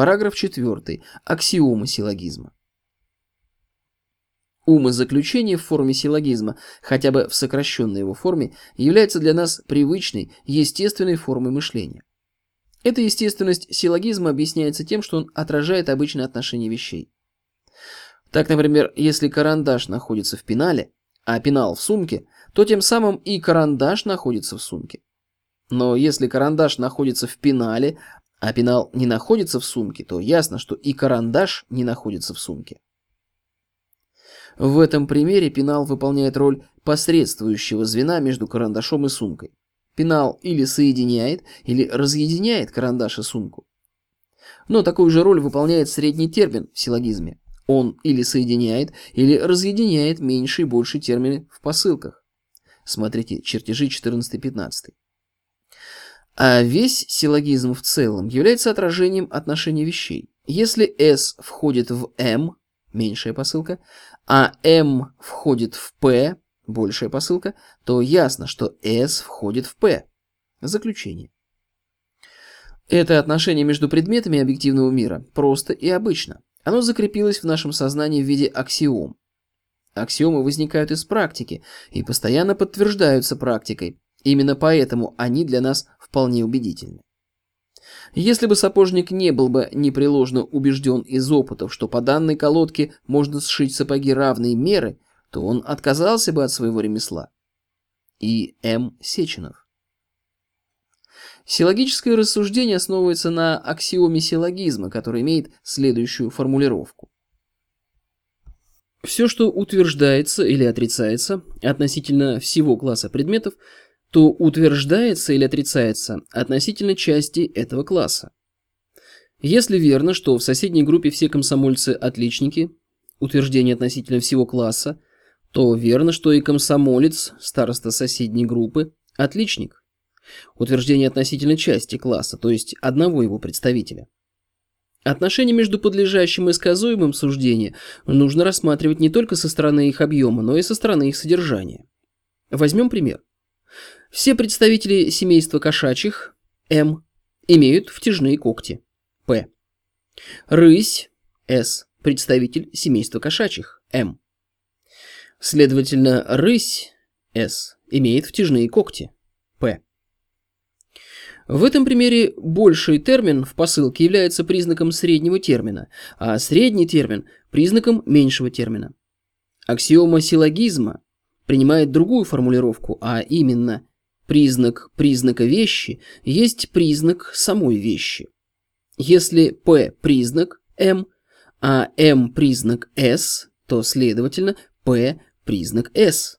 Параграф 4. Аксиомы силлогизма. Умозаключение в форме силлогизма, хотя бы в сокращенной его форме, является для нас привычной, естественной формой мышления. Эта естественность силлогизма объясняется тем, что он отражает обычное отношение вещей. Так, например, если карандаш находится в пенале, а пенал в сумке, то тем самым и карандаш находится в сумке. Но если карандаш находится в пенале, а пенал не находится в сумке, то ясно, что и карандаш не находится в сумке. В этом примере пенал выполняет роль посредствующего звена между карандашом и сумкой. Пенал или соединяет, или разъединяет карандаш и сумку. Но такую же роль выполняет средний термин в силлогизме. Он или соединяет, или разъединяет меньшие и большие термины в посылках. Смотрите чертежи 14-15. А весь силлогизм в целом является отражением отношения вещей. Если S входит в M, меньшая посылка, а M входит в P, большая посылка, то ясно, что S входит в P. Заключение. Это отношение между предметами объективного мира просто и обычно. Оно закрепилось в нашем сознании в виде аксиом. Аксиомы возникают из практики и постоянно подтверждаются практикой. Именно поэтому они для нас вполне убедительны. Если бы сапожник не был бы непреложно убежден из опытов, что по данной колодке можно сшить сапоги равной меры, то он отказался бы от своего ремесла. И М. Сеченов. Силлогическое рассуждение основывается на аксиоме силлогизма, который имеет следующую формулировку. Все, что утверждается или отрицается относительно всего класса предметов, то утверждается или отрицается относительно части этого класса. Если верно, что в соседней группе все комсомольцы отличники, утверждение относительно всего класса, то верно, что и комсомолец, староста соседней группы, отличник. Утверждение относительно части класса, то есть одного его представителя. Отношения между подлежащим и сказуемым суждения нужно рассматривать не только со стороны их объема, но и со стороны их содержания. Возьмем пример. Все представители семейства кошачьих М имеют втяжные когти П. Рысь С представитель семейства кошачьих М. Следовательно, рысь С имеет втяжные когти П. В этом примере больший термин в посылке является признаком среднего термина, а средний термин – признаком меньшего термина. Аксиома силлогизма принимает другую формулировку, а именно признак признака вещи есть признак самой вещи. Если P – признак M, а M – признак S, то, следовательно, P – признак S.